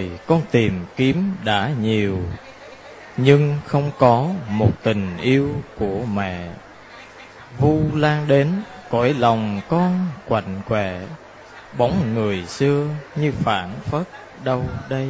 rồi con tìm kiếm đã nhiều, nhưng không có một tình yêu của mẹ. Vu lan đến, cõi lòng con quạnh quẻ. Bóng người xưa như phản phất đâu đây?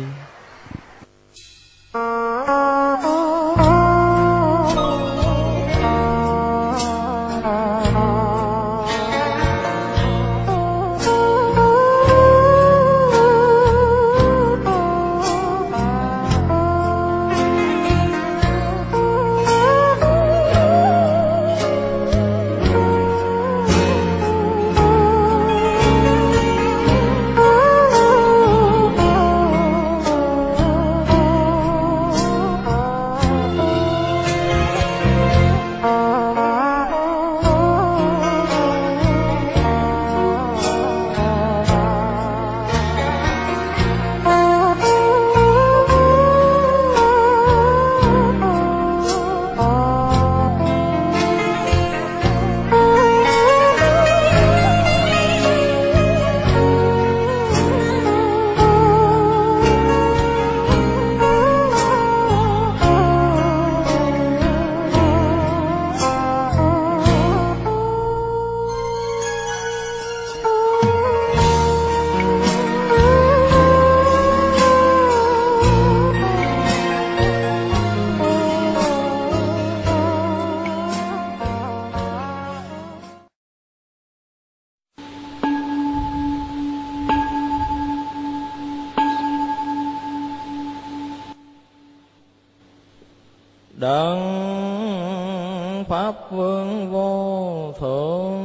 Đấng pháp vương vô thượng,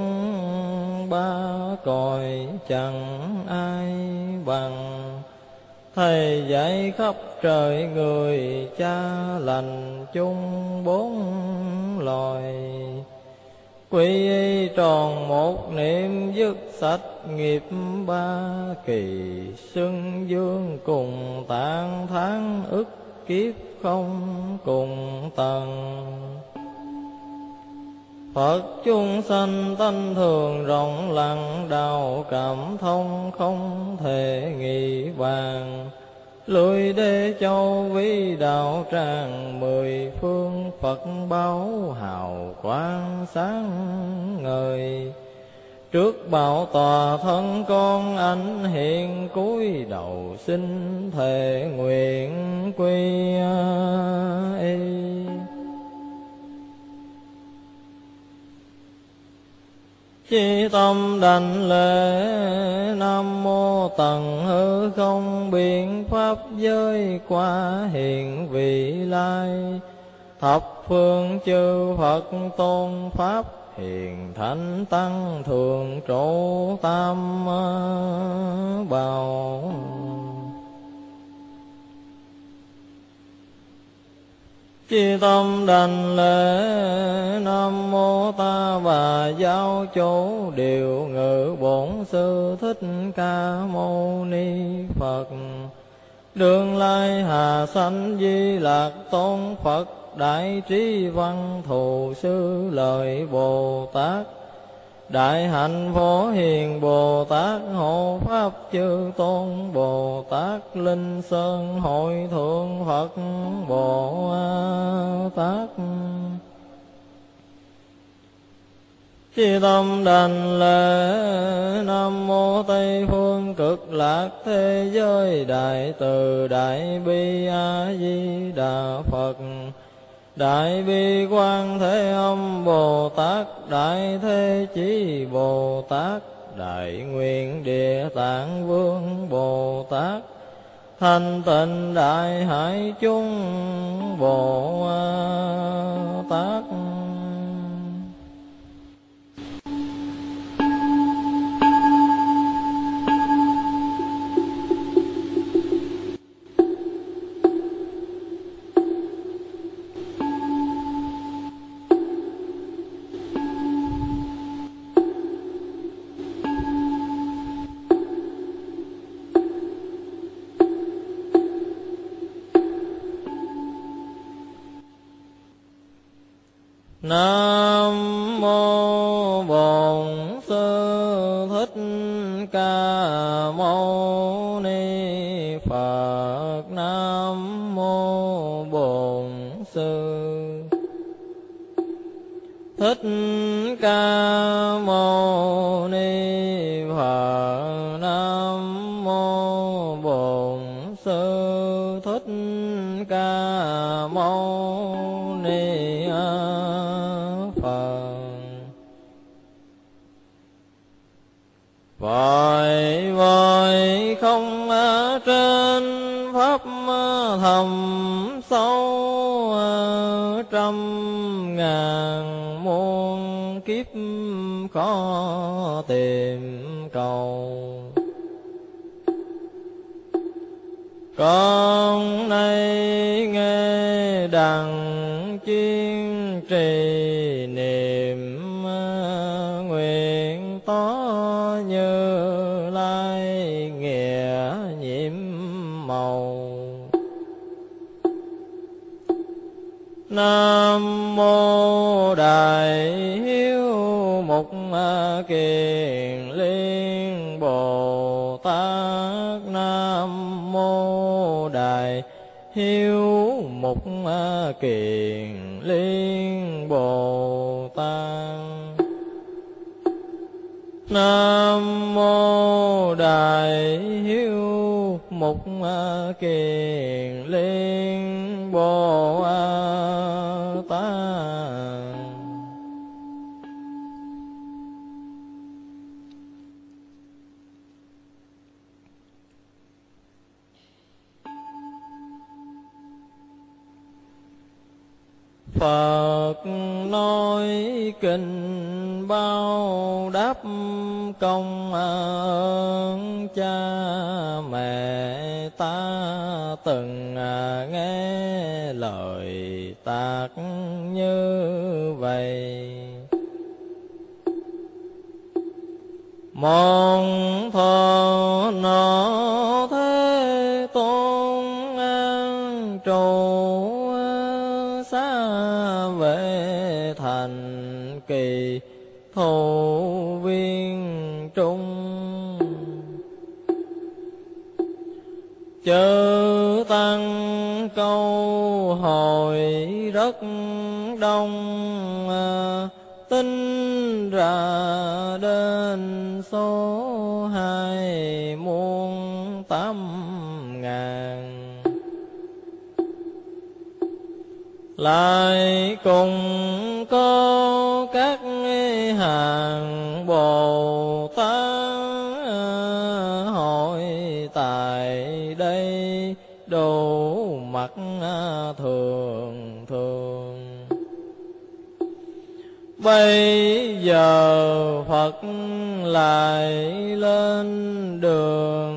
ba cõi chẳng ai bằng. Thầy dạy khắp trời người cha lành chung bốn loài. Quy y tròn một niệm dứt sạch nghiệp ba kỳ, xưng dương cùng tạng tháng ức kiếp không cùng tầng. Phật chúng sanh tánh thường rộng lặng, đạo cảm thông không thể nghị bàn Lưỡi đế châu vi đạo tràng, mười phương Phật báo hào quang sáng ngời. Trước bảo tòa thân con anh hiện cúi đầu xin thề nguyện quy y. Chi tâm đảnh lễ Nam mô tầng hư không biện pháp giới qua hiện vị lai thập phương chư Phật tôn pháp hiền thánh tăng thường trụ tam bào Chi tâm đành lễ, Nam mô ta bà giáo chủ, Điều ngự bổn sư thích ca mâu ni Phật. Đường lai hà sanh di lạc tôn Phật đại trí văn thù sư lợi bồ tát. Đại hạnh phổ hiền bồ tát. Hộ pháp chư tôn bồ tát. Linh sơn hội thượng phật bồ tát. Chi tâm đành lễ. Nam mô Tây phương cực lạc thế giới Đại từ đại bi A di đà Phật. Đại bi quan thế âm Bồ Tát, Đại thế chí Bồ Tát, Đại nguyện địa tạng vương Bồ Tát. Thanh tịnh đại hải chúng Bồ Tát. Nam mô Bổn Sư Thích Ca Mâu Ni Phật nam mô bổn sư thích ca thầm sâu trăm ngàn muôn kiếp khó tìm cầu. Con nay nghe đằng chuyên trì hiếu mục à, kiền liên bồ tát nam mô đại hiếu mục à, kiền liên bồ tát Phật nói kinh bao đáp công ơn cha mẹ ta từng nghe lời tạc như vậy. Mong thọ nó thế tôn kỳ thổ viên trung. Chớ tăng câu hỏi rất đông à, tính ra đến số hai muôn tám ngàn. Lại cùng cô các hàng bồ tát hội tại đây đủ mặt thường thường. Bây giờ phật lại lên đường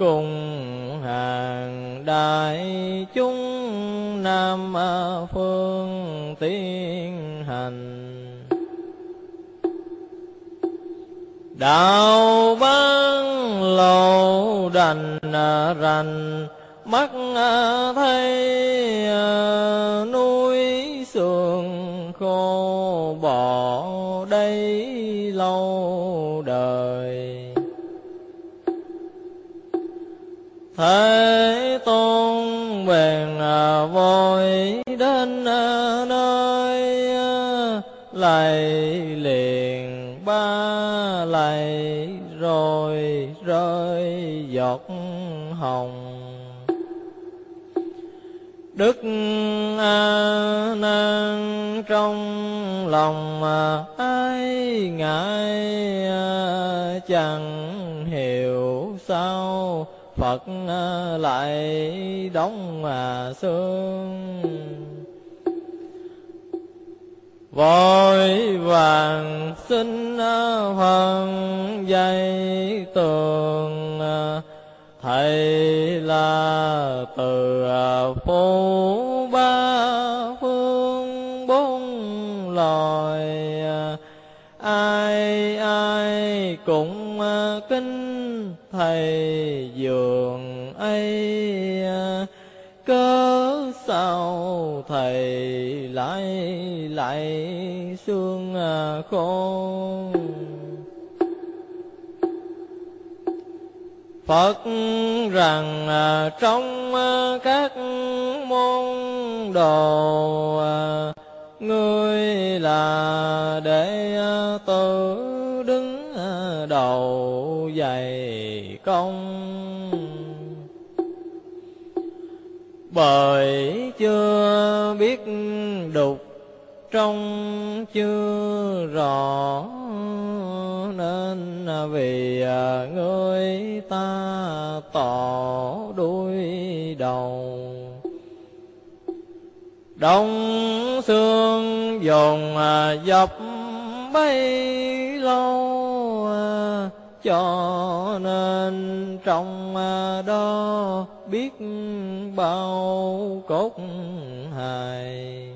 cùng hàng đại chúng nam phương tiến hành. Đạo ban lộ đành rành, mắt thấy à, núi sườn khô bỏ đây lâu đời. Thế tôn bèn à, vội đến à, nơi à, lạy liền, ba lạy rồi rơi giọt hồng. Đức a nan trong lòng ai ngại chẳng hiểu sao phật ờ, lại đóng à, xương vội vàng xin ờ, hoàng dây tường ờ, thầy là từ phố ba phương bốn loài ai ai cũng kinh thầy giường ấy à, cớ sao thầy lại lại xương à, khô Phật rằng à, trong các môn đồ ngươi là để tử đầu dày công. Bởi chưa biết đục trong chưa rõ nên vì à, người ta tỏ đuôi đầu. Đông xương dồn à, dập bấy lâu à, cho nên trong à, đó biết bao cốt hài.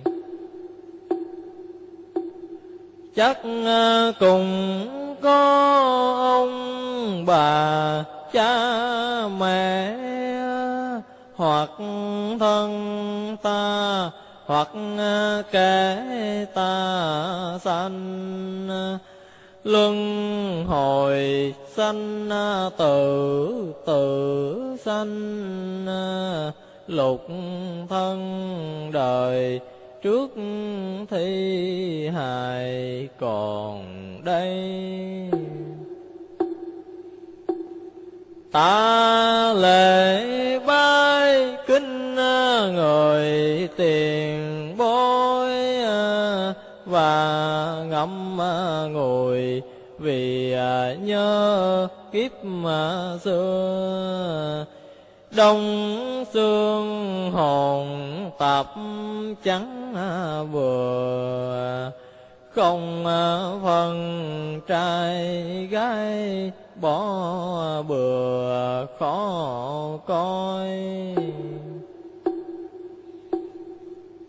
Chắc à, cùng có ông bà cha mẹ hoặc thân ta hoặc ờ, kể ta sanh. Luân hồi sanh ờ, tử tử sanh ờ, lục thân đời trước thi hài còn đây ta lễ bái kinh người tiền bối à, và ngâm ngồi vì à, nhớ kiếp xưa. Đông xương hồn tập trắng à, vừa không à, phân trai gái bỏ bừa khó coi.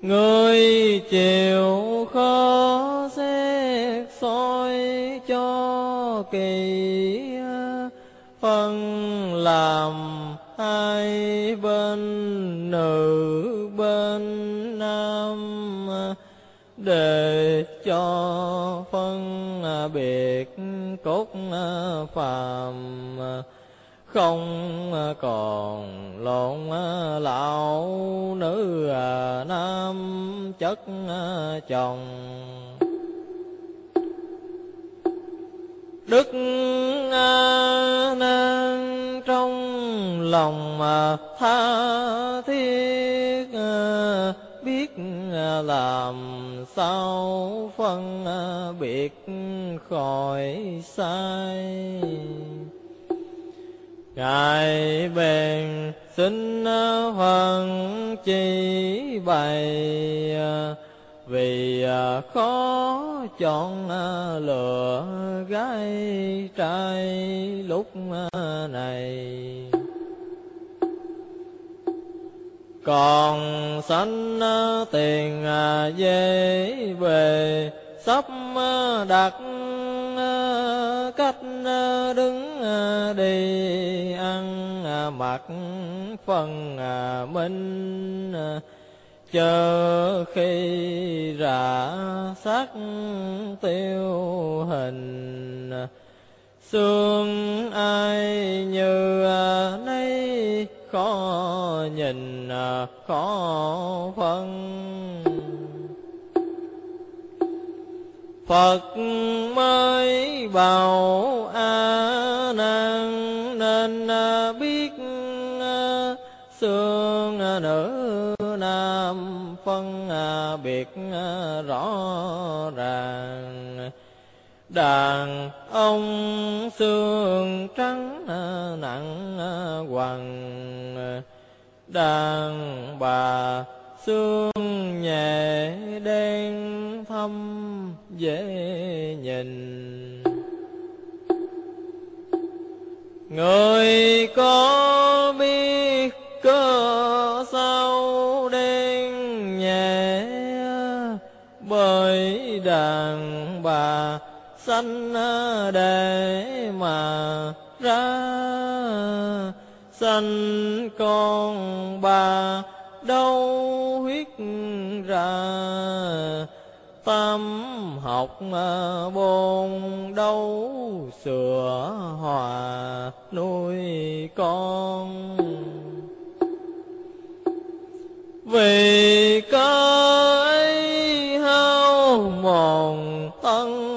Người chịu khó xét soi cho kỳ à, phân làm hai bên, nữ bên nam à, để cho phân à, biệt cốt à, phàm à, không còn lộn lão nữ nam chất chồng. Đức nan trong lòng tha thiết biết à, làm sao phân à, biệt khỏi sai. Ngài bèn xin à, phân chỉ bày vì khó chọn lựa gái trai lúc này còn sanh ờ, tiền ờ, dễ về sắp ờ, đặt cách đứng đi, ăn mặc phần minh chờ khi rã sắc tiêu hình xương ai như nấy khó nhìn à, khó phân. Phật mới bảo A nan nên à, biết à, xương nữ, nam, phân biệt rõ ràng. Đàn ông xương trắng à, nặng hoàng à, đàn bà xương nhẹ đen thâm dễ nhìn. Người có biết cơ sao đen nhẹ? Bởi đàn bà sanh ờ, để mà ra. Sanh con bà đâu huyết ra. Tâm học ờ, bồn đâu sửa hòa nuôi con. Vì có ấy hao mòn thân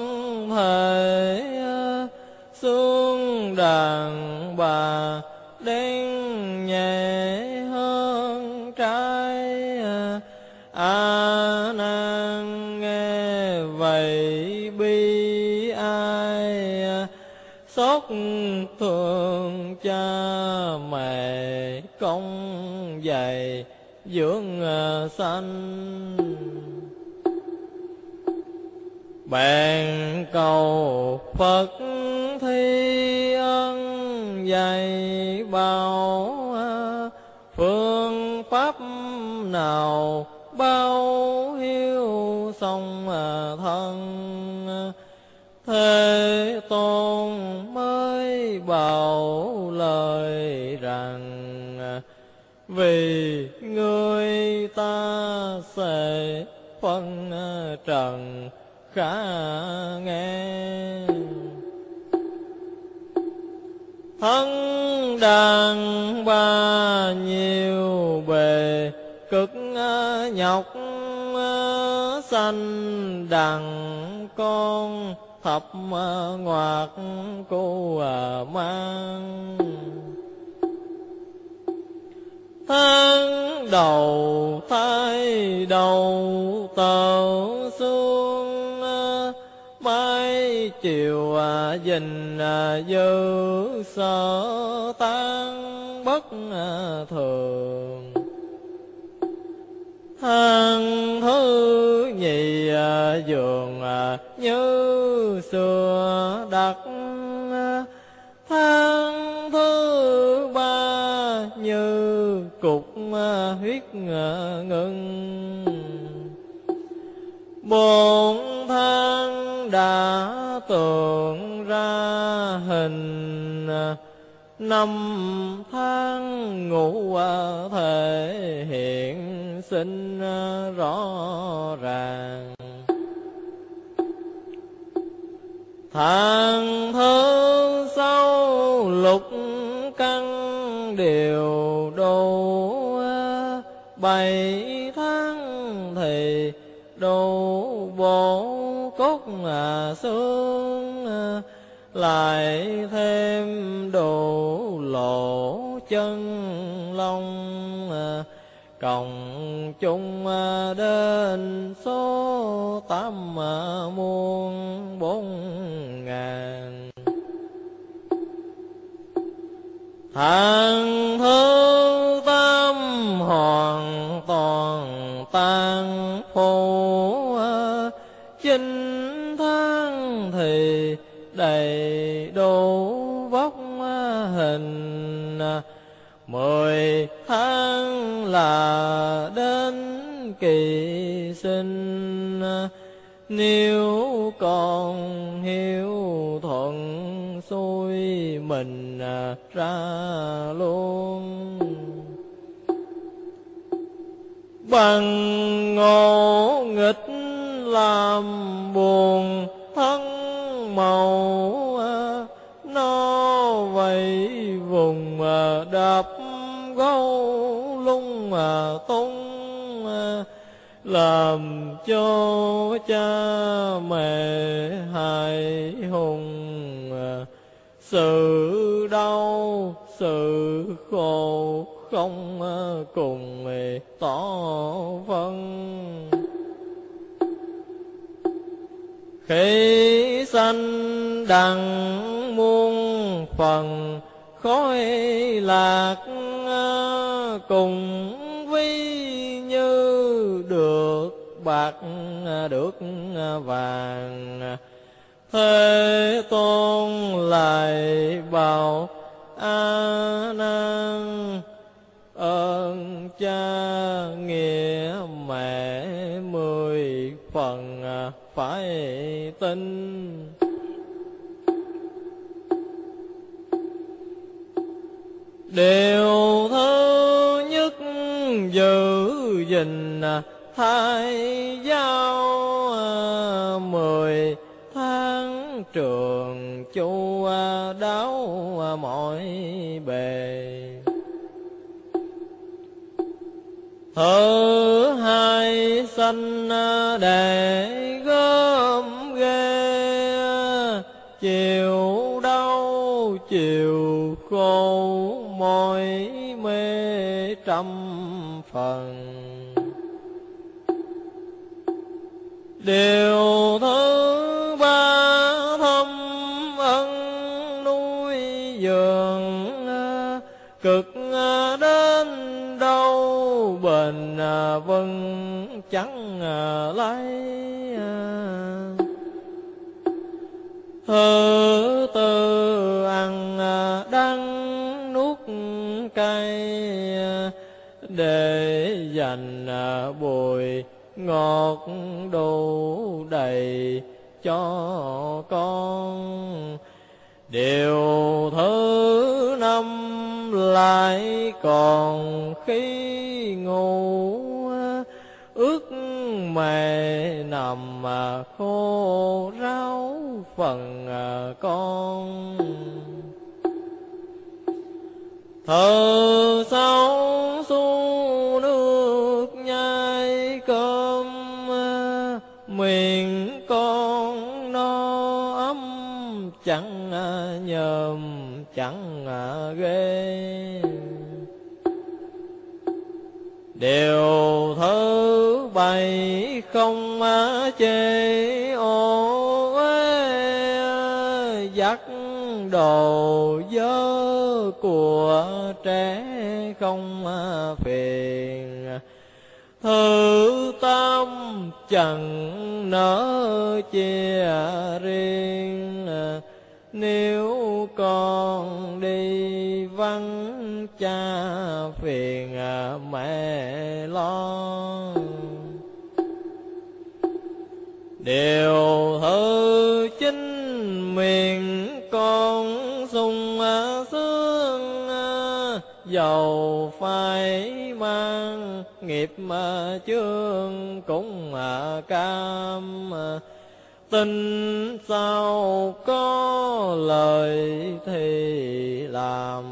đến nhẹ hơn trái à, a nan nghe vậy bi ai xót thương cha mẹ công dày dưỡng à, sanh. Bèn cầu phật thi ân dạy bảo à, phương pháp nào bao hiếu song à, thân. Thế tôn mới bảo lời rằng à, vì người ta sẽ phân trần khả nghe. Thân đàn ba nhiều bề, cực nhọc sanh đằng con, thập ngoạt cô à mang. Tháng đầu thai đầu tờ xuống mai chiều à, dình à, dư sở tan bất à, thường. Hàng thứ nhì giường như xưa đặt tháng thứ ba như cục huyết ngưng. Bốn tháng đã tượng ra hình, năm tháng ngủ thể hiện sinh rõ ràng. Tháng thứ sau lục căn đều đủ bảy tháng thì đủ bổ cốt xương lại thêm đủ lỗ chân lông cộng chung đến số tám muôn bốn ngàn. Tháng thứ tam hoàn toàn tan phổ, chinh tháng thì đầy đủ vóc hình. Mười tháng là đến kỳ sinh. Nếu còn hiếu thuận xui mình à, ra luôn. Bằng ngộ nghịch làm buồn thân màu à, nó vậy vùng à, đạp gấu lung mà tung làm cho cha mẹ hài hùng sự đau, sự khổ không cùng tỏ phân khi sanh đằng muôn phần, khói lạc cùng vi như được bạc, được vàng thế tôn lại bảo, a nan, ơn cha nghĩa mẹ mười phần phải tin. Điều thứ nhất, giữ gìn thai giao mười tháng trường chu à, đáo à, mọi bề. Thứ hai sanh à, để gom ghê. Chiều đau, chiều khổ, mỏi mê trăm phần. Điều thứ thứ tư ăn à, đắng nuốt cay à, để dành à, bồi ngọt đủ đầy cho con. Điều thứ năm lại còn khi ngủ mẹ nằm à, khô ráo phần à, con. Thờ sau su nước nhai cơm à, miệng con no ấm, chẳng nhờm, chẳng ghê điều thứ bảy không chê, ô ê dắt đồ dơ của trẻ không phiền. Thứ tâm chẳng nỡ chia riêng nếu con đi vắng cha phiền à, mẹ lo. Điều thứ chính miền con sung à, sướng à, dầu phải mang, nghiệp chương cũng cam tin sao có lời thì làm?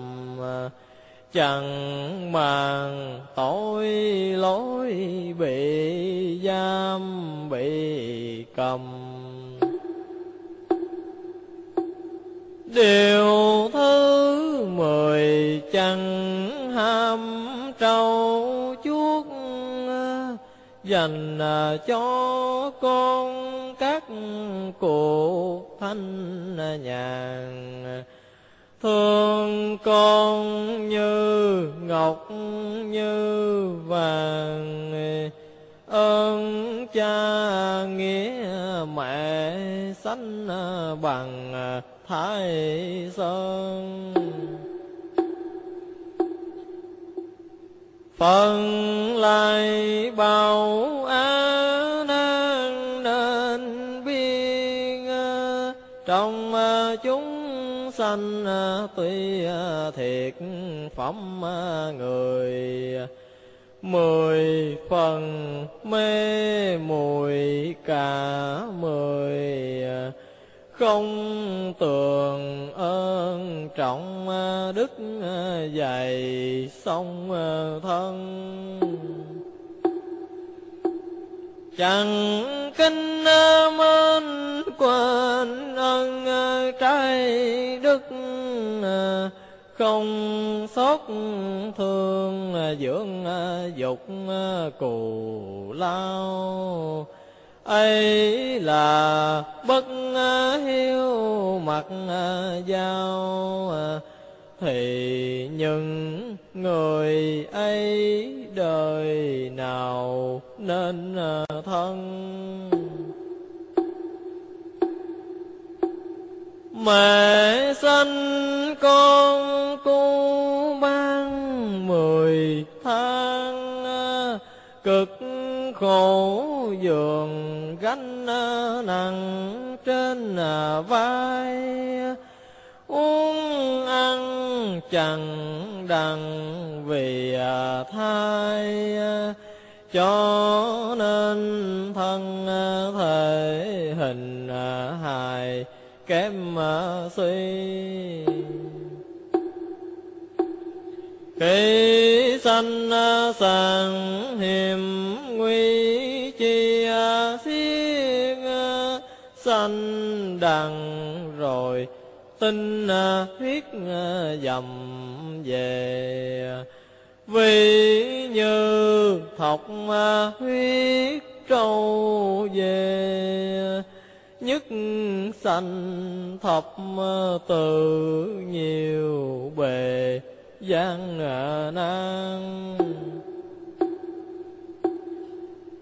Chẳng màng tội lỗi bị giam, bị cầm. Điều thứ mười, chẳng ham trâu chuốt, dành cho con cụ thanh nhàn thương con như ngọc như vàng. Ơn cha nghĩa mẹ sánh bằng thái sơn. Phần lại bao an trong ờ, chúng sanh ờ, tuy ờ, thiệt phẩm người, mười phần mê, mùi cả mười không tường ơn trọng đức dày sông thân chẳng kinh mến quên ân ờ, trái đức ờ, không xót thương ờ, dưỡng dục cù lao. Ấy là bất hiếu mặt giao thì những người ấy đời nào nên ờ, thân? Mẹ sanh con cô ban mười tháng ờ, cực khổ giường gánh ờ, nặng trên vai uống ăn chẳng đặng vì à, thai à, cho nên thân à, thể hình hài kém suy. Khi sanh sàng hiểm nguy chi xiên sanh đằng tinh à, huyết à, dầm về. Vì như thọc à, huyết trâu về. Nhất sanh thập từ nhiều bề gian nan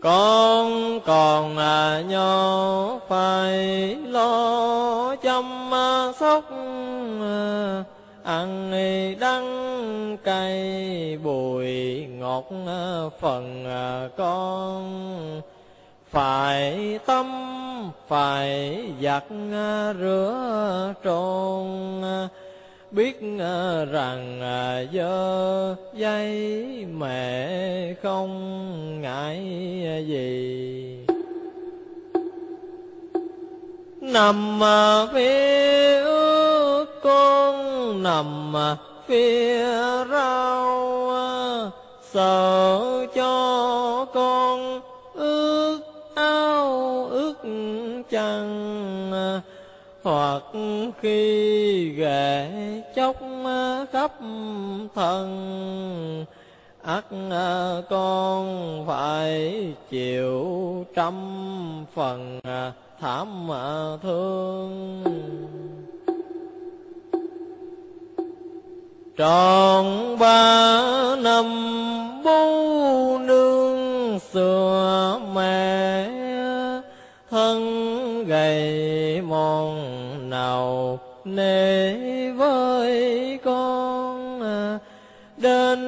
con còn à nhỏ phải lo chăm sóc à, ăn đắng cay bùi ngọt à, phần à, con phải tâm, phải giặt rửa trôn biết ờ, rằng ờ, dơ dây mẹ không ngại ờ, gì. Nằm ờ, phía con nằm phía rau sợ cho con ước áo ước chăng hoặc khi ghệ chốc khắp thân ắt con phải chịu trăm phần thảm thương. Tròn ba năm bố nương xưa mẹ thân gầy mòn nào nể với con à, đến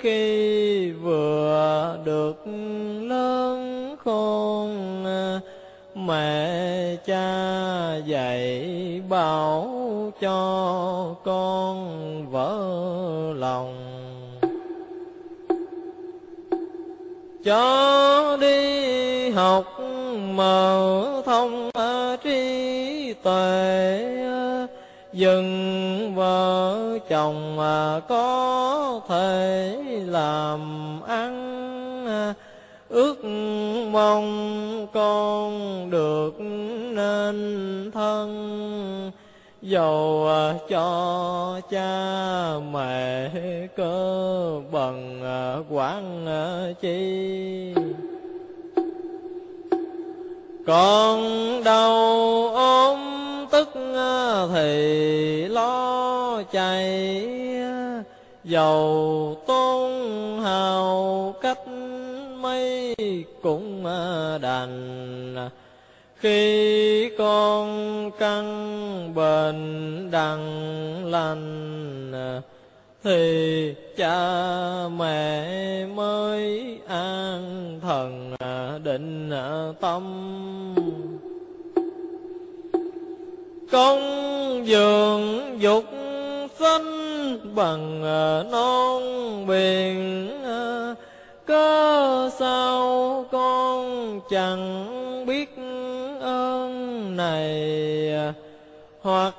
khi vừa được lớn khôn à, mẹ cha dạy bảo cho con vỡ lòng. Cho đi học mở thông trí tuệ, dừng vợ chồng à, có thể làm ăn à, ước mong con được nên thân, dầu à, cho cha mẹ cơ bằng quán chi con đau ốm tức ờ, thì lo chạy ờ, dầu tôn hào cách mấy cũng ờ, đành. Khi con căn bền đằng lành thì cha mẹ mới an thần à, định à, tâm. Công dường dục sinh bằng à, non biển cớ sao con chẳng biết ơn này hoặc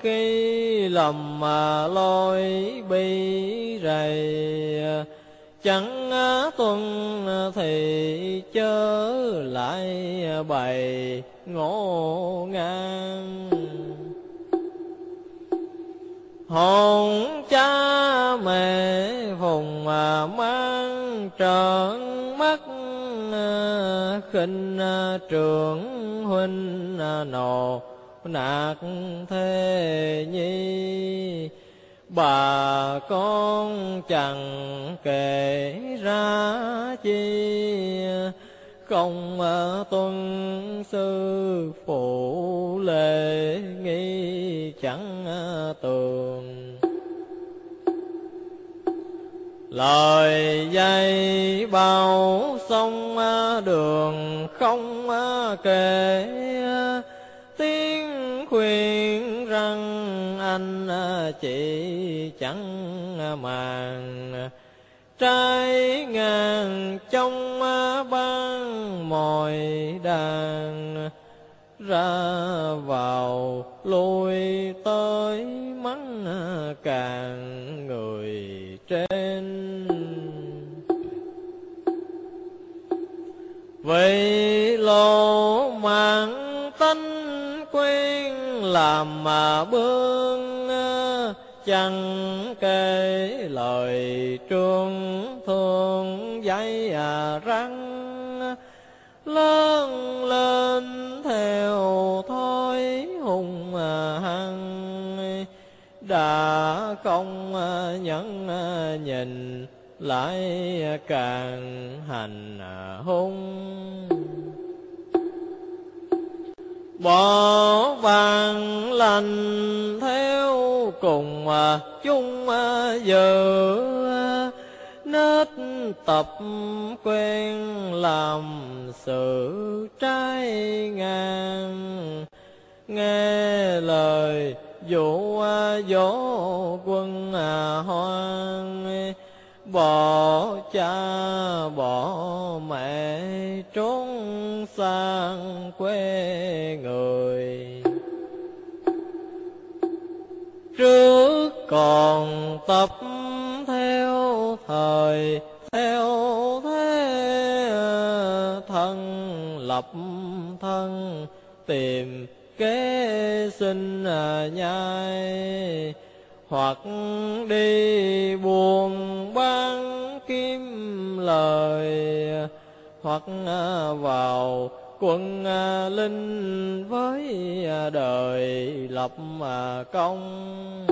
khi lầm mà lôi bi rầy, chẳng tuân thì chớ lại bày ngộ ngang. Hồn cha mẹ phùng mà mang trợn mắt, khinh trường huynh nộ nạt thế nhi, bà con chẳng kể ra chi. Không tuân sư phụ lệ nghi chẳng tường. Lời dây bao sông, đường không kể, tiếng khuyên rằng anh à, chị chẳng à, màng. Trái ngang trong à, ban mồi đàn ra vào lui tới mắng càng người trên. Vậy lộ mạng tanh làm mà bương à, chẳng kể lời trương thương giấy à răng à, lớn lên theo thói hùng à, hăng, đã không nhẫn nhìn lại càng hành hung bỏ vàng lành theo cùng à, chung à, giờ à, nết tập quen làm sự trái ngang. Nghe lời dụ dỗ quân hoang bỏ cha, bỏ mẹ, trốn sang quê người. Trước còn tập theo thời, theo thế thân, lập thân, tìm kế sinh nhai hoặc đi buồn ban kim lời, hoặc vào quân linh với đời lập công.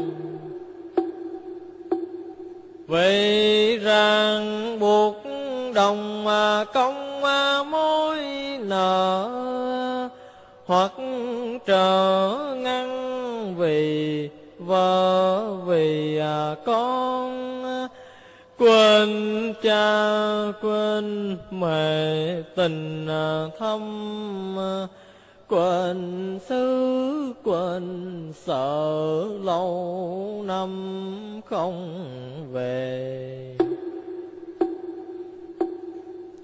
Vì rằng buộc đồng công mối nợ, hoặc trở ngăn vì vợ vì à, con quên cha, quên mẹ tình à, thâm à, quên xứ, quên sợ lâu năm không về.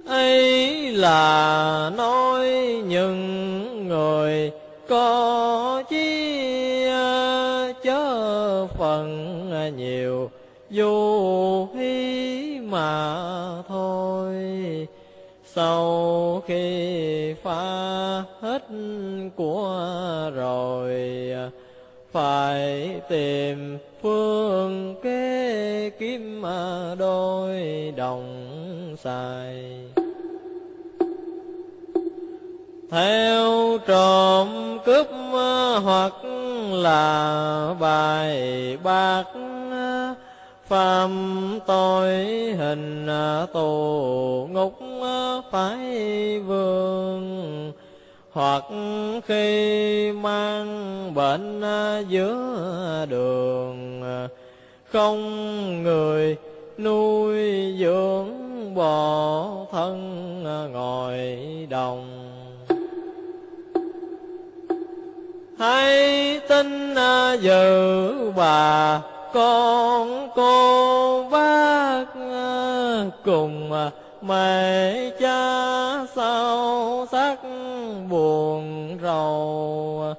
Ấy là nói những người có chi chớ phần nhiều vô hy mà thôi. Sau khi phá hết của rồi, phải tìm phương kế kiếm đôi đồng xài theo trộm cướp ờ, hoặc là bài bạc ờ, phạm tội hình ờ, tù ngục phải vương. Hoặc khi mang bệnh giữa đường không người nuôi dưỡng bỏ thân ngồi đồng. Hãy tin giữ à, bà, con, cô, bác à, cùng à, mẹ, cha, sao sắc buồn rầu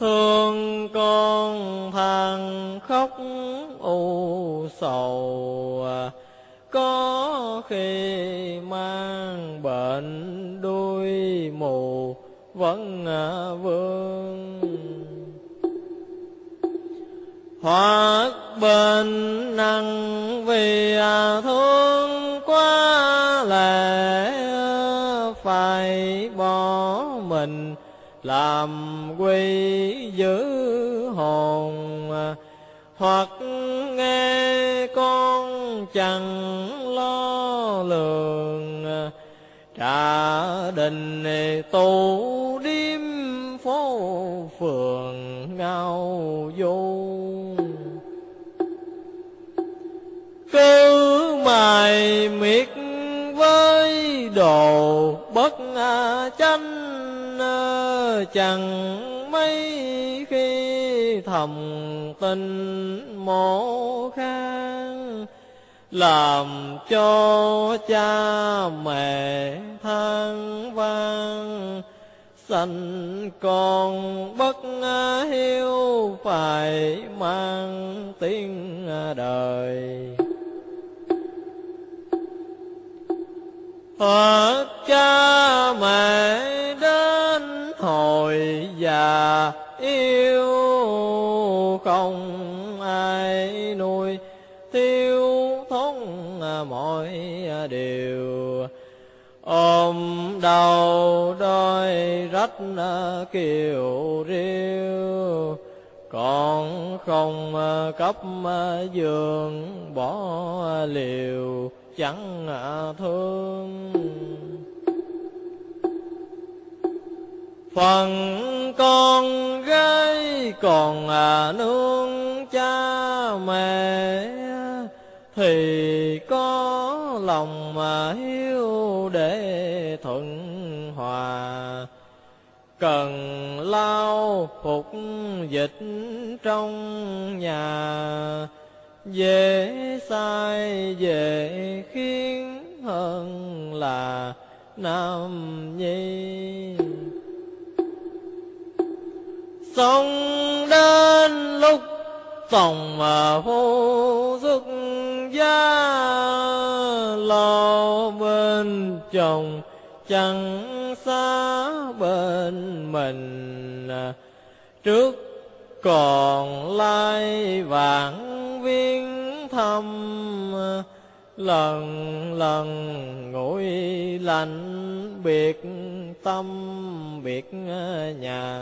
thương con thằng khóc u sầu có khi mang bệnh đuôi mù vẫn vương. Hoặc bên năng vì à thương quá lệ phải bỏ mình, làm quy giữ hồn. Hoặc nghe con chẳng lo lường, trả đình tu chánh ờ, chẳng mấy khi thầm tình mộ khang, làm cho cha mẹ than vang. Sanh con bất hiếu phải mang tiếng đời. Phật cha mẹ đến hồi già, yêu không ai nuôi. Tiêu thốn mọi điều, ôm đầu đôi rách kiều riêu. Còn không cấp giường bỏ liều chẳng thương. Phần con gái còn à nương cha mẹ, thì có lòng mà hiếu để thuận hòa. Cần lao phục dịch trong nhà dễ sai, dễ khiến hơn là nam nhi. Sống đến lúc tổng mà vô xuất gia lo bên chồng chẳng xa bên mình. Trước còn lai vạn viên thăm lần lần ngồi lạnh biệt tâm, biệt nhà.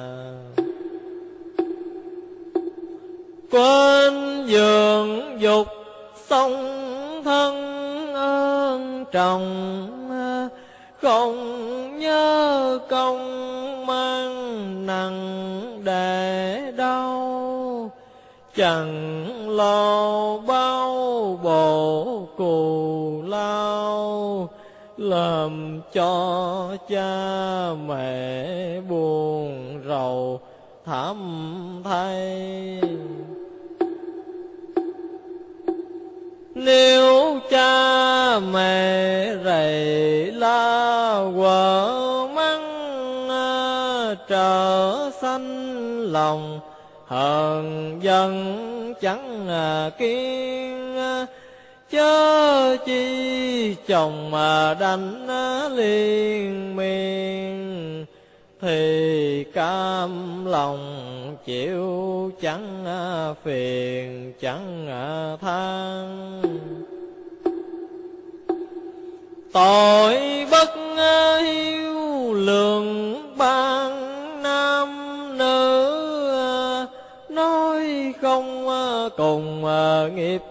Quên giường dục sông thân ơn trọng không nhớ công mang nặng để đau, chẳng lo bao bộ cù lao, làm cho cha mẹ buồn rầu thảm thay nếu cha mẹ rầy la quở mắng à, trở sanh lòng, hờn dân chẳng à, kiên à, chớ chi chồng mà đánh liên miên thì cam lòng chịu chẳng à, phiền chẳng à, than. Tội bất à, hiếu lượng ban nam nữ nói không cùng nghiệp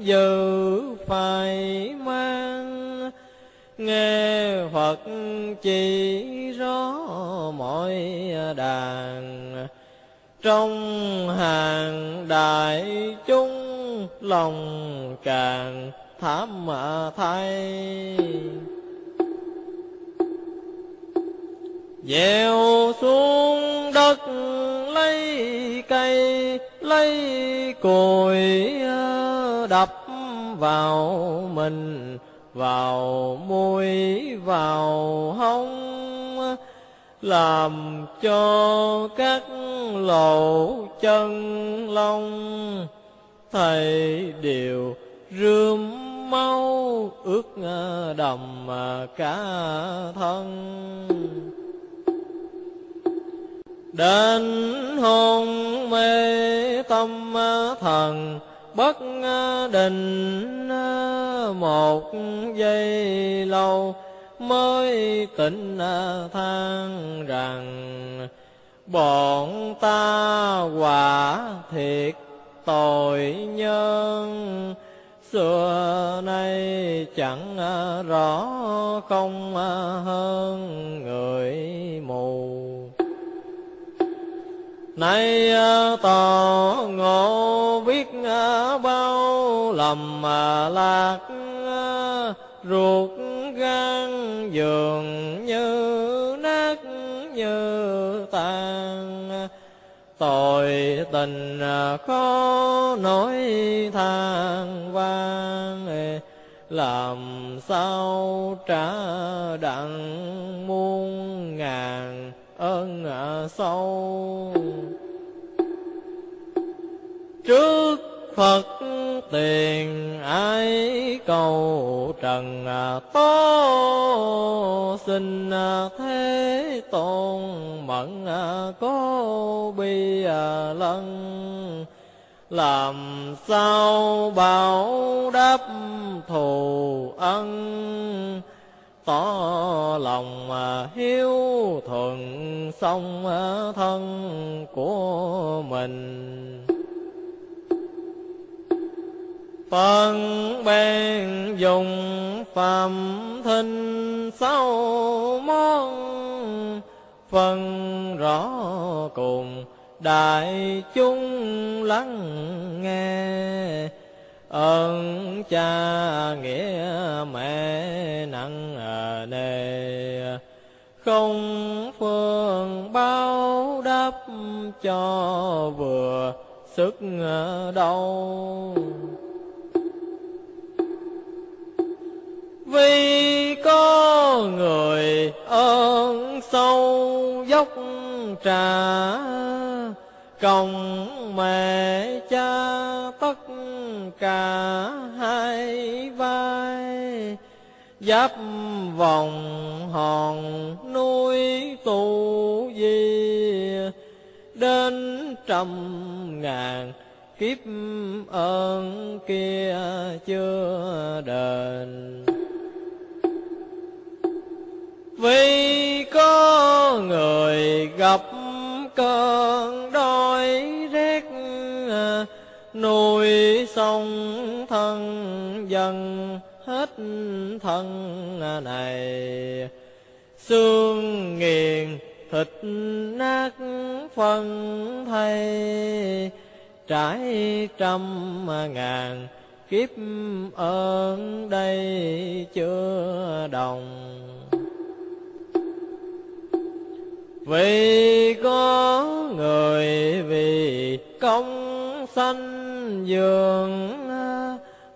dữ phải mang nghe Phật chỉ rõ mọi đàn. Trong hàng đại chúng lòng càng thảm mà thay. Dèo xuống đất lấy cây, lấy cùi đập vào mình vào môi vào hông, làm cho các lỗ chân lông thầy đều rươm máu ướt đầm cả thân. Đến hôn mê tâm thần bất định một giây lâu mới tỉnh than rằng, bọn ta quả thiệt tội nhân. Xưa nay chẳng rõ không hơn người mù nay à, tò ngộ biết à, bao lầm mà lạc à, ruột gan dường như nát như tan tội tình khó nói than vang làm sao trả đặng muôn ngàn ơn à, sâu. Trước Phật tiền ai cầu trần à, to xin à, thế tôn mẫn có bi lân. Làm sao bảo đáp thù ân? Tỏ lòng à, hiếu thuận song à, thân của mình. Phân bèn dùng phạm thinh sáu món Phân rõ cùng đại chúng lắng nghe ơn cha nghĩa mẹ nặng ờ nề. Không phương bao đáp cho vừa sức đâu vì có người ơn sâu dốc trả công mẹ cha tất cả hai vai, giáp vòng hòn núi tu di, đến trăm ngàn kiếp ơn kia chưa đền. Vì có người gặp cơn đói rét à, nuôi sông thân dần hết thân à, này. Xương nghiền thịt nát phân thay, trải trăm ngàn kiếp ơn đây chưa đồng. Vì có người vì công sanh dường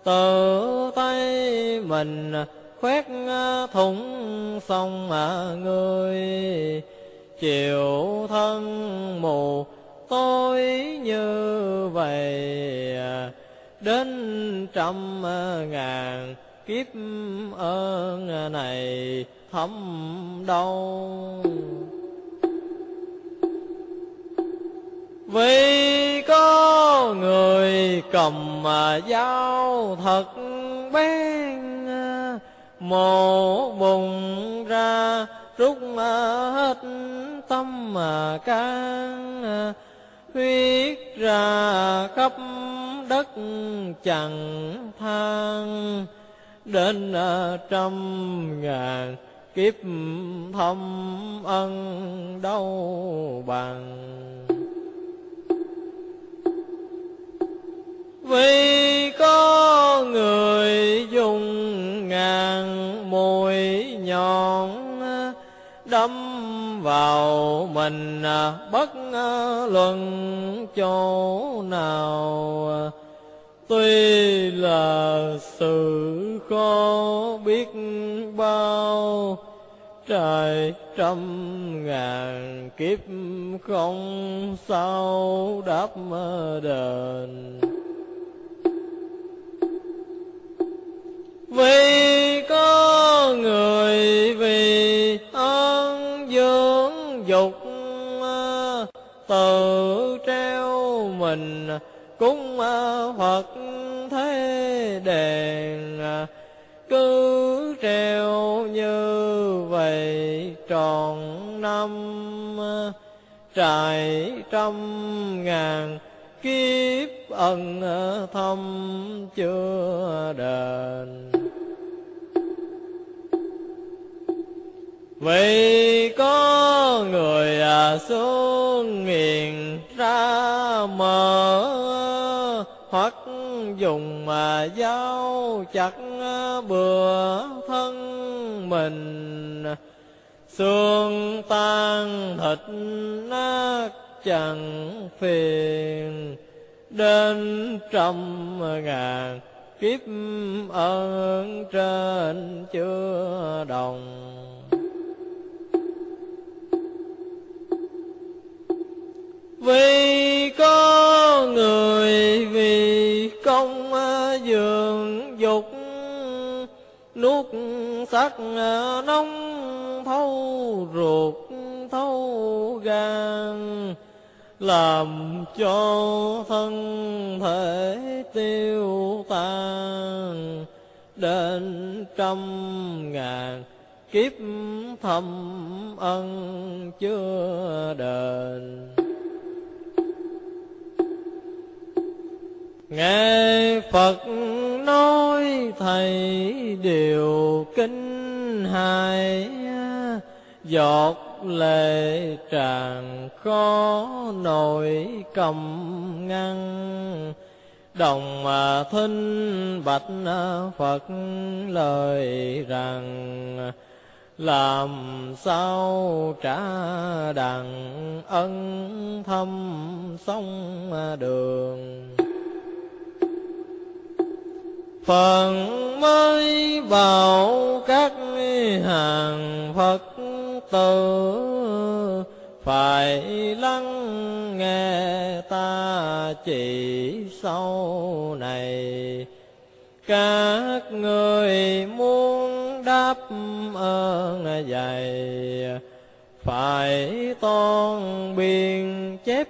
tự tay mình khoét thủng sông người chịu thân mù. Tối như vậy, đến trăm ngàn kiếp ơn này thấm đâu vì có người cầm dao thật bén, mổ bùng ra rút hết tâm can. Huyết ra khắp đất chẳng than, đến trăm ngàn kiếp thâm ân đâu bằng. Vì có người dùng ngàn mùi nhọn đâm vào mình, bất luận chỗ nào. Tuy là sự khó biết bao, trời trăm ngàn kiếp không sao đáp đền. Vì có người vì ơn dưỡng dục à, tự treo mình cúng Phật à, thế đèn à, cứ treo như vậy tròn năm trải trăm ngàn kiếp ân thâm chưa đền. Vì có người à, xuống nghiền ra mở hoặc dùng mà dao chặt à, bừa thân mình. Xương tan thịt nát chẳng phiền, đến trăm ngàn kiếp ơn trên chưa đồng. Vì có người vì công dường dục, nuốt sắc nóng thâu ruột thâu gan, làm cho thân thể tiêu tan. Đến trăm ngàn kiếp thâm ân chưa đền. Nghe phật nói thầy điều kinh hài giọt lệ tràn khó nổi cầm ngăn. Đồng mà thinh bạch phật lời rằng, làm sao trả đặng ân thâm sông đường? Phần mới bảo các hàng phật tử, phải lắng nghe ta chỉ sau này. Các người muốn đáp ơn dày phải toan biên chép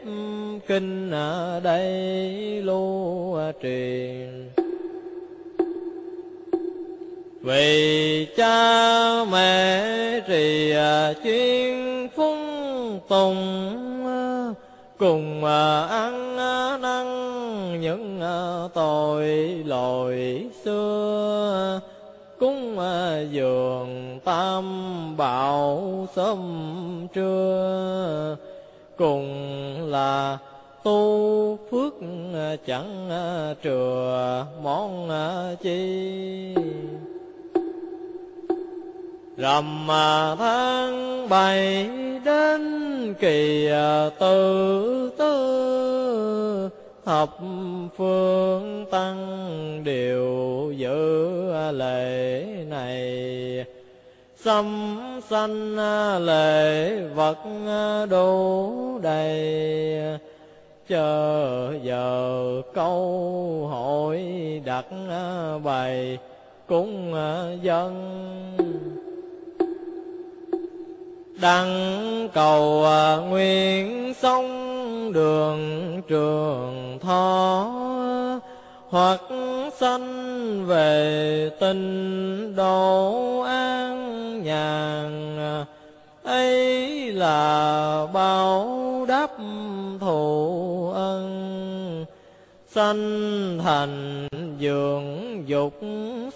kinh ở đây lưu truyền vì cha mẹ trì à, chuyên phúng tùng à, cùng à, ăn năn những tội lỗi xưa. Cúng dường tam bảo sớm trưa. Cùng là tu phước chẳng trừa món chi rằm tháng bảy đến kỳ tự tư thập phương tăng đều giữ lễ này. Xâm sanh lễ vật đủ đầy, chờ giờ câu hỏi đặt bài cúng dân đăng cầu à, nguyện sông đường trường thọ, hoặc sanh về tình độ an nhàn. Ấy là bao đáp thù ân, sanh thành dưỡng dục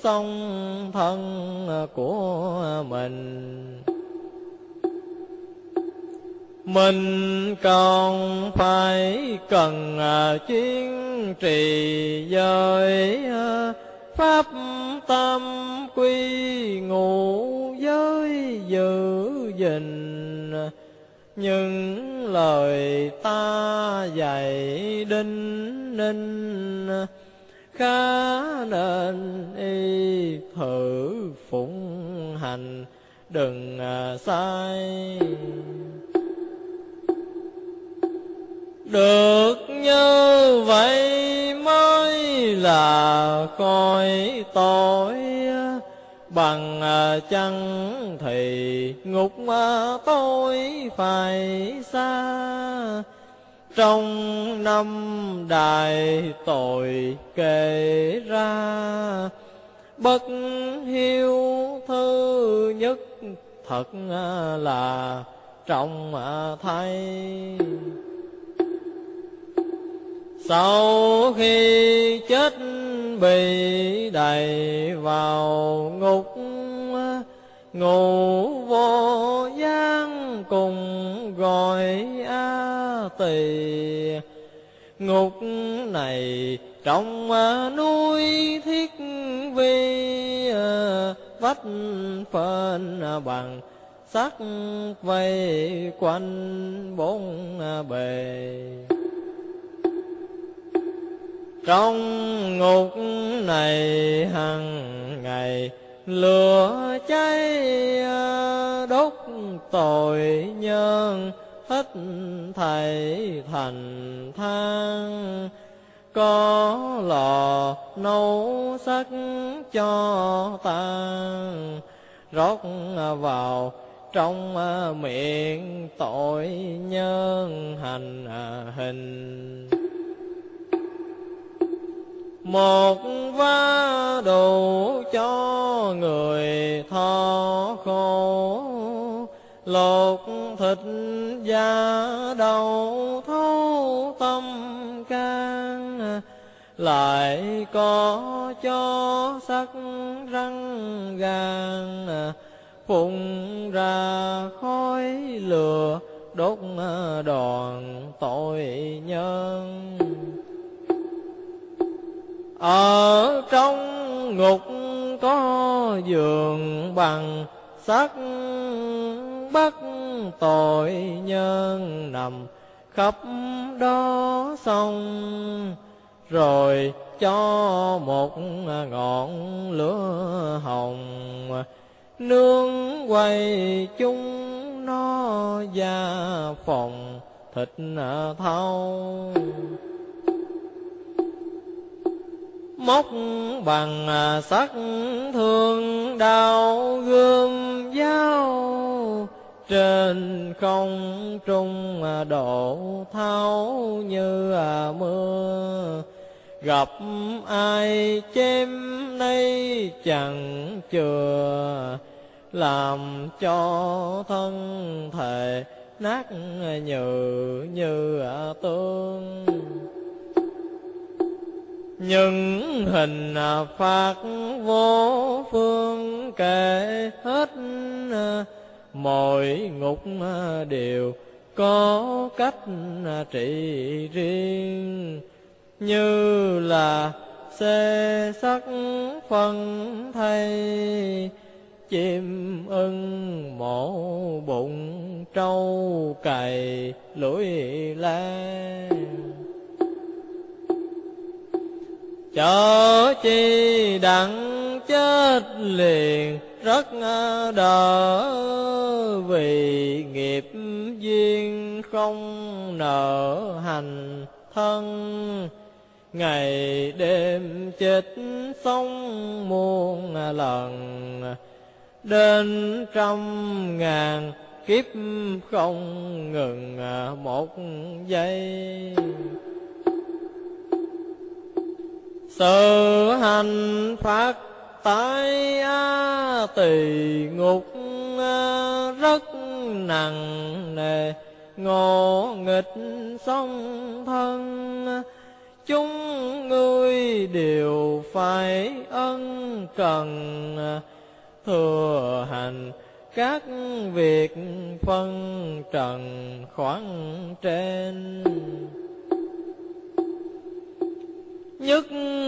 song thân của mình mình còn phải cần à, chiến chuyên trì giới à, pháp tâm quy ngụ giới giữ gìn. Những lời ta dạy đinh ninh, khá nên y thử phụng hành, đừng à, sai được như vậy mới là coi tội. Bằng à, chăng thì ngục à, tôi phải xa? Trong năm đài tội kể ra, bất hiếu thứ nhất thật à, là trọng thay sau khi chết bị đầy vào ngục, ngủ vô gian cùng gọi a tỳ. Ngục này trong núi thiết vi, vách phên bằng sắc vây quanh bốn bề trong ngục này hằng ngày lửa cháy à, đốt tội nhân, hết thầy thành than. Có lò nấu sắc cho tan rót vào trong à, miệng tội nhân hành à, hình một vá đủ cho người thọ khổ. Lột thịt da đầu thấu tâm can. Lại có cho sắc răng gan phùng ra khói lửa đốt đoàn tội nhân ở trong ngục có giường bằng sắt bắt tội nhân nằm. Khắp đó xong, rồi cho một ngọn lửa hồng. Nương quay chúng nó ra phòng, thịt thau móc bằng à, sắc thương đau gươm dao trên không trung à, độ thao như à, mưa. Gặp ai chém nay chẳng chừa, làm cho thân thể nát nhừ như tương những hình phạt vô phương kể hết mọi ngục đều có cách trị riêng. Như là xê sắc phân thay, chim ưng mổ bụng trâu cày lưỡi lan chớ chi đặng chết liền, rất đỡ vì nghiệp duyên không nợ hành thân. Ngày đêm chết sống muôn lần, đến trăm ngàn kiếp không ngừng một giây sự hành phật tại á tỳ ngục à, rất nặng nề, ngộ nghịch song thân. Chúng ngươi đều phải ân cần à, thừa hành các việc phân trần khoản trên nhất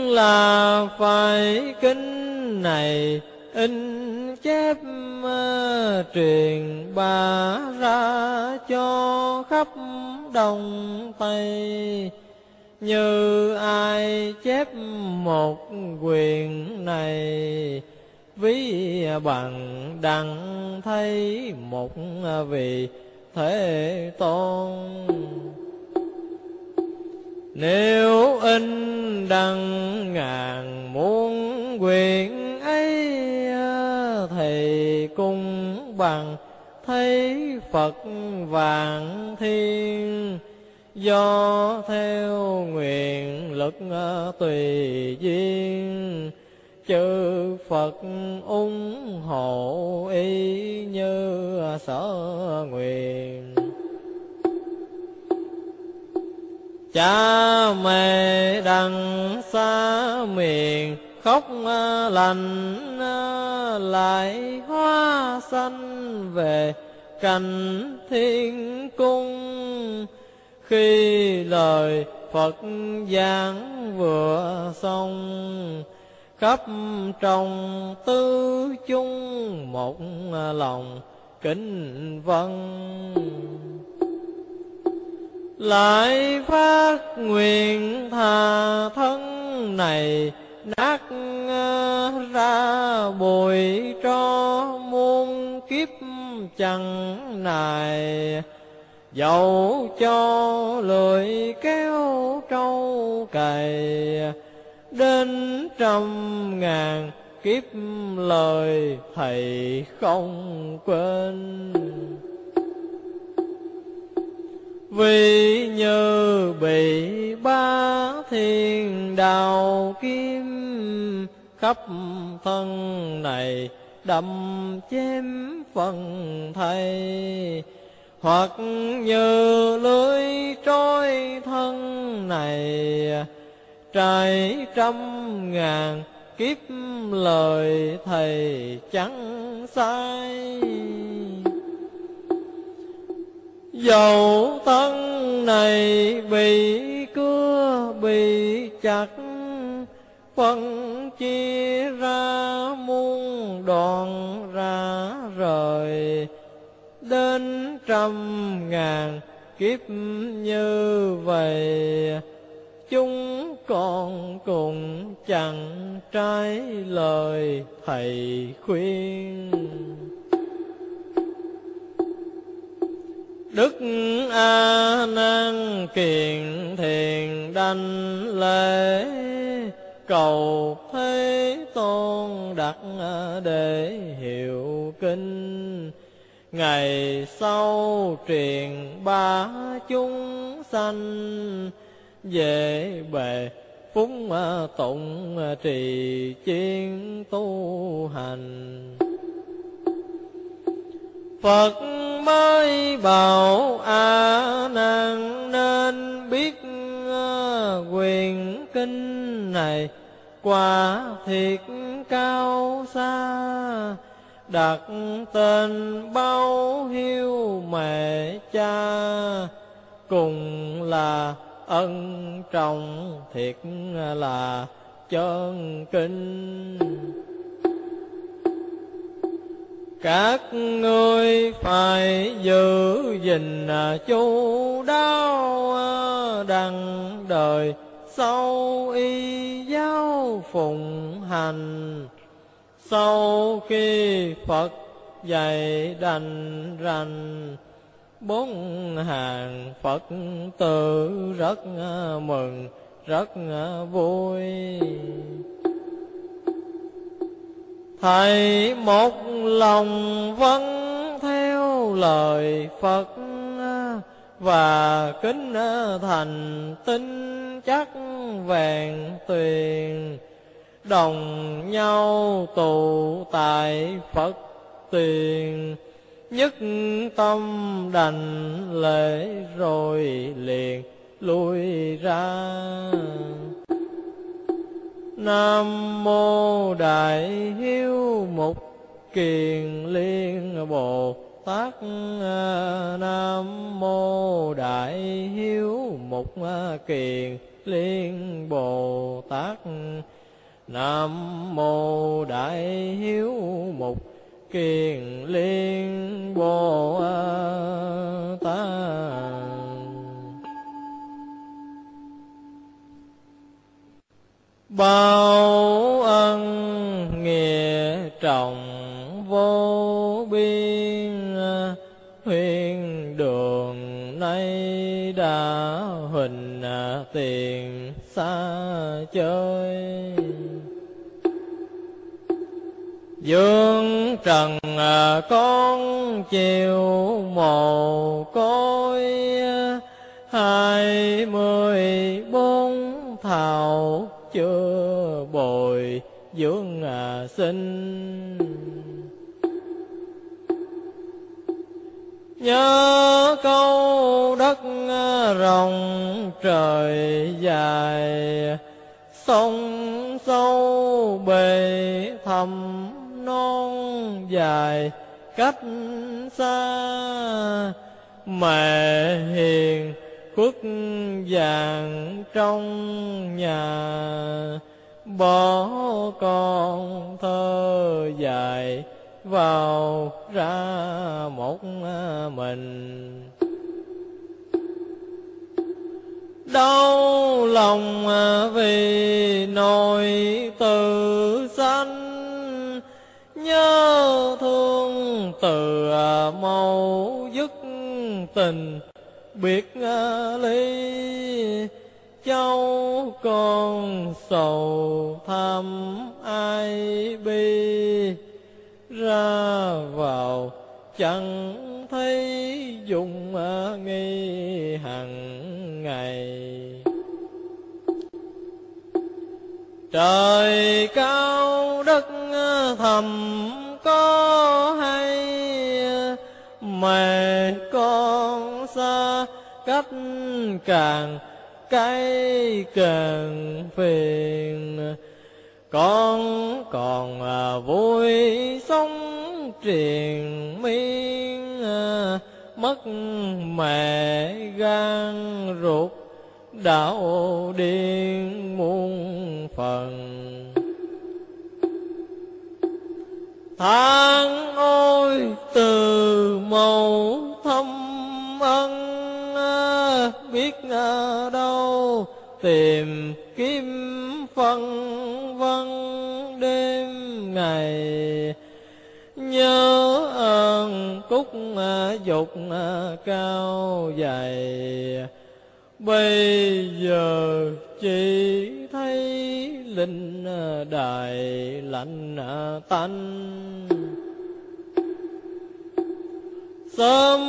là phải kinh này, in chép ờ, truyền bá ra cho khắp đông tây. Như ai chép một quyền này, ví bằng đặng thấy một vị thế tôn nếu in đăng ngàn muôn quyền ấy thì cung bằng. Thấy Phật vạn thiên, do theo nguyện lực ờ, tùy duyên. Chư Phật ủng hộ y như sở nguyện. Cha mẹ đằng xa miền khóc lành, lại hoa xanh về cành thiên cung khi lời Phật giảng vừa xong, khắp trong tư chung một lòng kính vâng lại phát nguyện thà thân này, nát ờ, ra bồi cho muôn kiếp chẳng nài dẫu cho lời kéo trâu cày, đến trăm ngàn kiếp lời thầy không quên vì như bị ba thiên đào kim, khắp thân này đâm chém phần thầy. Hoặc như lưới trôi thân này, trải trăm ngàn kiếp lời thầy chẳng sai dầu thân này bị cưa bị chặt phân chia ra muôn đoạn ra rời. Đến trăm ngàn kiếp như vậy, chúng con cùng chẳng trái lời thầy khuyên. Đức a nan kiền thiền đanh lễ, cầu thế tôn đặt để hiệu kinh. Ngày sau truyền ba chúng sanh về bề phúng tụng trì chuyên tu hành. Phật mới bảo A nan nên biết ờ, quyền kinh này quả thiệt cao xa. Đặt tên bao hiếu mẹ cha, cùng là ân trọng thiệt là chân kinh các ngươi phải giữ gìn à, chú đáo à, đằng đời. Sau y giáo phụng hành, sau khi phật dạy đành rành, bốn hàng phật tử rất à, mừng, rất vui. Thầy một lòng vẫn theo lời phật. Và kính thành tin chắc vẹn tuyền. Đồng nhau tụ tại phật tiền nhất tâm đành lễ rồi liền lui ra. Nam mô đại hiếu mục kiền liên bồ tát à, nam mô đại hiếu mục à, kiền liên bồ tát, nam mô đại hiếu mục, kiền liên bồ tát. Bao ân nghĩa trọng vô biên à, huyền đường nay đã hình à, tiền xa chơi. Dương trần à, con chiều mồ côi hai mươi bốn thảo chưa bồi dưỡng à sinh. Nhớ câu đất rộng trời dài, sông sâu bề thầm non dài. Cách xa mẹ hiền khuất vàng trong nhà. Bỏ con thơ dài vào ra một à, mình. Đau lòng à, vì nỗi tự sanh nhớ thương từ à, mâu dứt tình. Biệt ly cháu con sầu thăm ai bi ra vào, chẳng thấy dùng nghi hằng ngày. Trời cao đất thầm có hay, mẹ con xa cách càng cay càng phiền con còn à, vui sống triền miên à, mất mẹ gan ruột đạo điên muôn phần. Than ôi từ màu thâm ân à, biết đâu tìm kiếm phân vân đêm ngày nhớ ơn cúc à, dục à, cao dày. Bây giờ chỉ thấy linh à, đài lạnh tanh. Sớm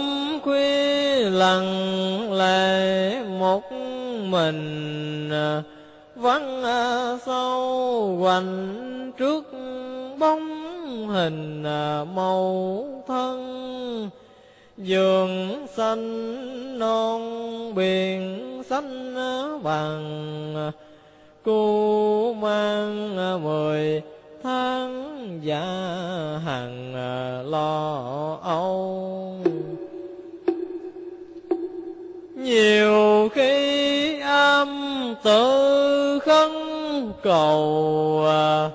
khuya lặng lẽ một mình vắng à, sâu hoành trước bóng hình à, màu thân. Giường xanh non, biển xanh à, bằng cô mang mười tháng già hàng lo âu nhiều khi âm tự khấn cầu à,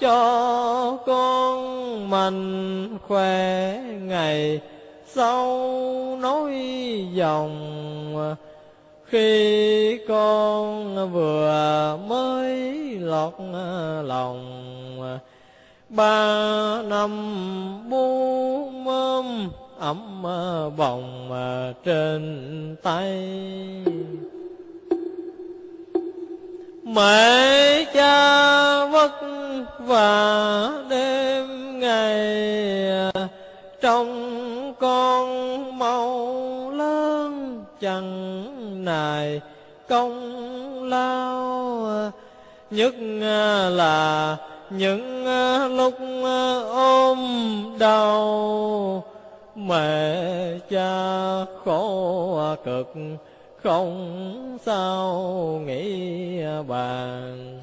cho con mạnh khỏe ngày sau nói dòng à, khi con vừa mới lọt lòng à, ba năm bu mâm ấm bồng trên tay. Mẹ cha vất vả đêm ngày trong con mau lớn, chẳng nài công lao nhất là những lúc ôm đau mẹ cha khổ cực, không sao nghĩ bàn.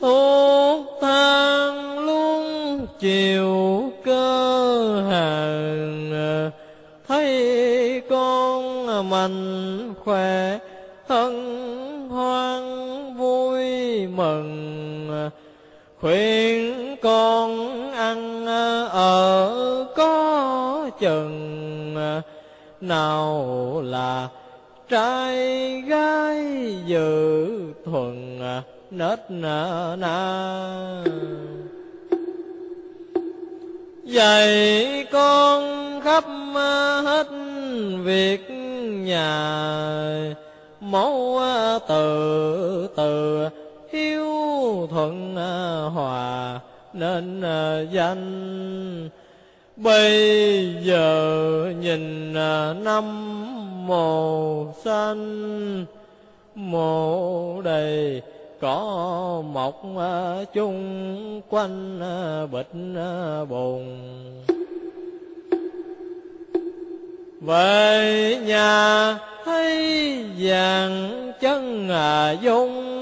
Thuốc thang luôn chiều cơ hàng, thấy con mạnh khỏe hân hoan vui mừng khuyên con ăn ờ, ở có chừng ờ, nào là trai gái dự thuần ờ, nết na. Dạy con khắp hết việc nhà mẫu từ từ hiếu thuận à, hòa nên à, danh. Bây giờ nhìn à, năm mồ xanh. Mồ đầy có mọc chung quanh bịch bùn về nhà thấy vàng chân dung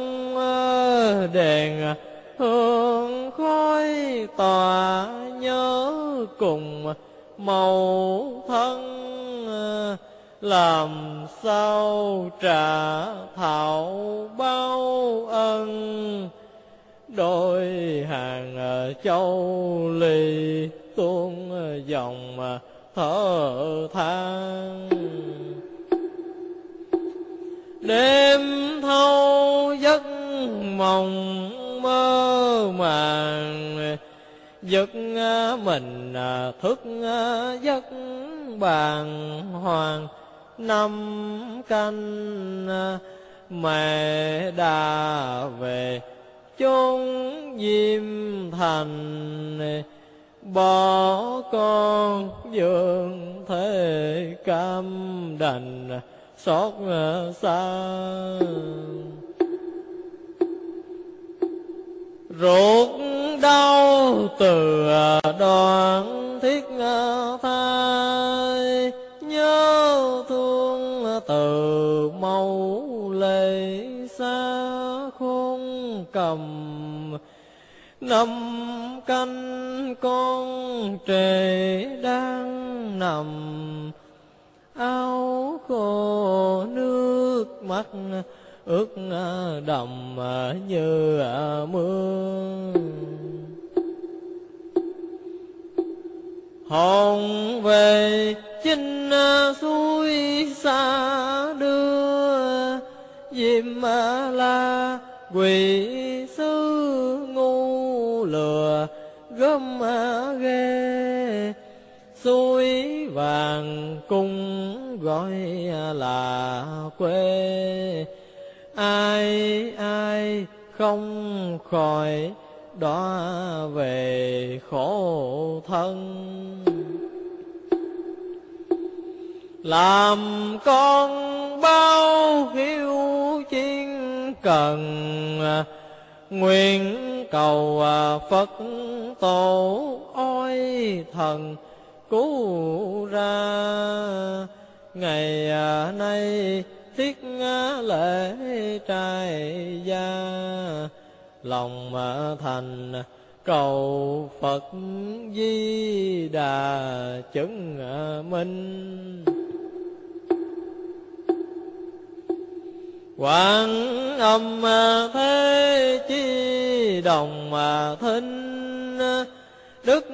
đèn hương khói tòa nhớ cùng màu thân làm sao trả thảo bao ân đôi hàng châu lì tuôn dòng thở than đêm thâu giấc mộng mơ màng, giấc mình thức giấc bàn hoàng. Năm canh mẹ đã về, chốn diêm thành bỏ con dương thế cam đành, xót xa. Ruột đau từ đoạn thiết thai, nhớ thương từ mau lệ xa khôn cầm năm canh con trề đang nằm, áo khô nước mắt ướt đầm như mưa. Hồn về chinh suối xa đưa diêm la quỷ sư ngu lừa gom ghê suối vàng cung gọi là quê. Ai ai không khỏi đó về khổ thân. Làm con bao hiếu chiến cần, nguyện cầu à, phật tổ ôi thần cứu ra. Ngày à, nay thiết lễ trai gia, lòng à, thành cầu phật di đà chứng minh. Quảng âm thế chi đồng thinh, đức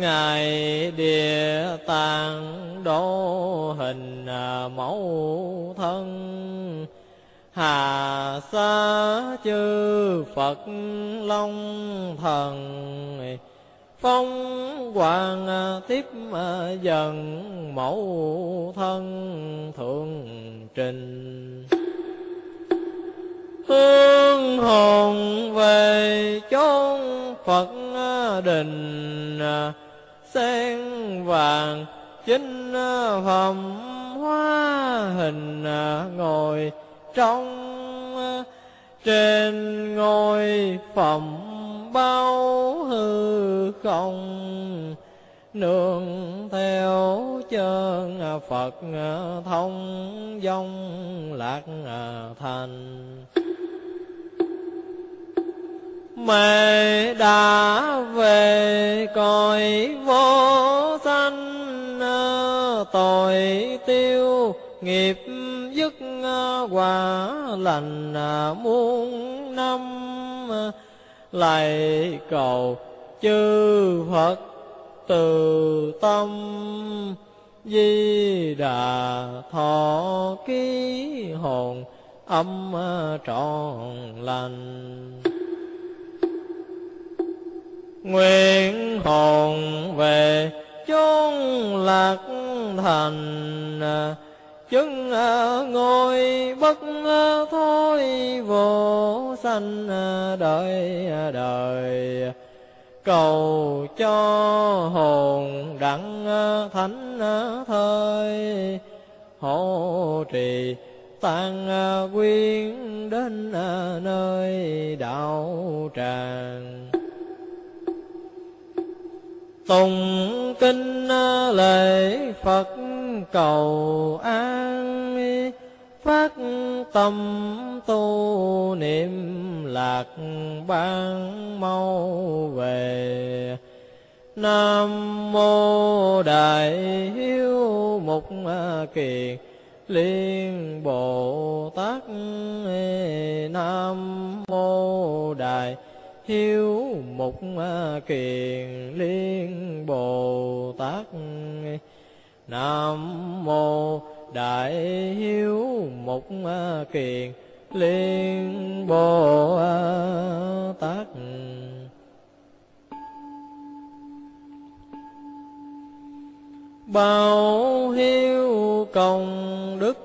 ngài địa tạng đô hình mẫu thân. Hà sa chư phật long thần, phong hoàng tiếp dần mẫu thân thượng trình hương hồn về chốn phật đình. Sen vàng chính phẩm hoa hình ngồi trong trên ngôi phẩm bao hư không nương theo chân Phật thông dông lạc thành. Mẹ đã về cõi vô sanh, tội tiêu nghiệp dứt quả lành muôn năm. Lại cầu chư Phật từ tâm di đà thọ ký hồn âm trọn lành. Nguyện hồn về chốn lạc thành, chứng ngôi bất thôi vô sanh đời đời cầu cho hồn đặng thánh thời hộ trì tan quyến đến nơi đạo tràng. Tùng kinh lễ phật cầu an phát tâm tu niệm lạc ban mau về. Nam mô đại hiếu mục kiền liên bồ tát. Nam mô đại hiếu mục kiền liên bồ tát. Nam mô đại hiếu mục à, kiền, liên bồ à, tát. Bao hiếu công đức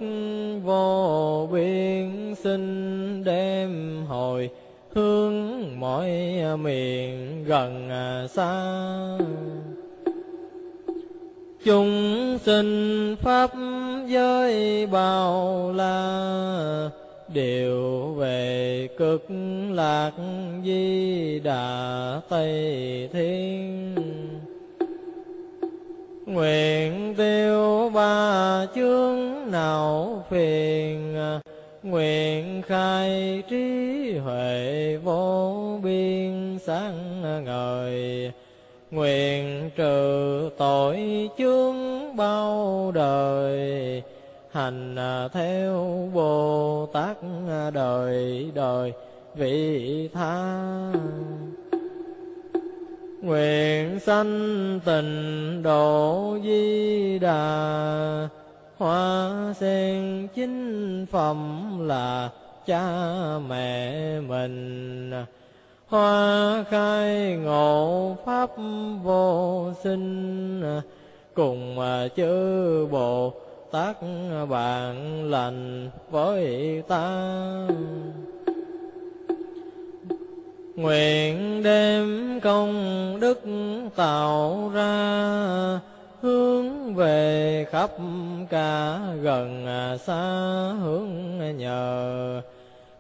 vô biên xin đem hồi hướng mọi miền gần à, xa chúng sinh pháp giới bao la, đều về cực lạc di đà tây thiên. Nguyện tiêu ba chướng nào phiền, nguyện khai trí huệ vô biên sáng ngời nguyện trừ tội chướng bao đời, hành theo bồ tát đời đời, vị tha. Nguyện sanh tình độ di đà hoa sen chính phẩm là cha mẹ mình hoa khai ngộ pháp vô sinh, cùng chư bồ tát bạn lành với ta. Nguyện đem công đức tạo ra, hướng về khắp cả gần, xa hướng nhờ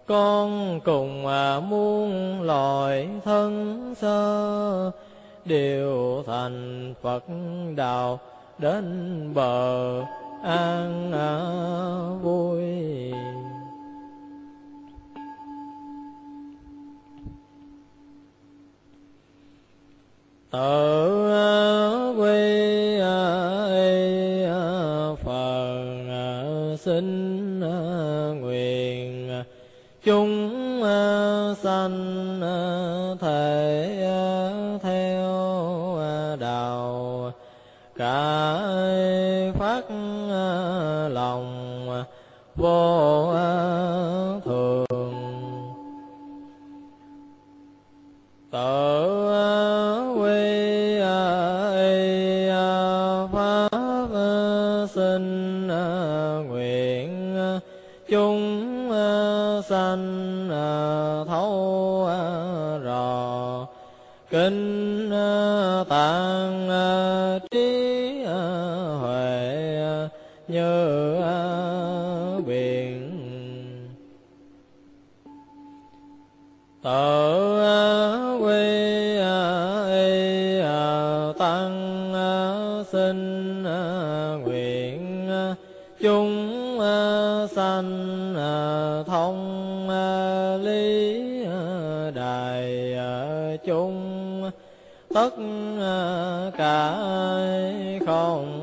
con cùng à, muôn loài thân sơ, đều thành phật đạo đến bờ an à, vui. Tự à, quy phật xin nguyện chúng ờ, sanh ờ, thể ờ, theo đạo. Cả phát lòng vô thường. Tự kinh à, tạng à, trí à, huệ như biển. Tự quy tăng sinh nguyện chúng sanh thông tất ờ, cả không.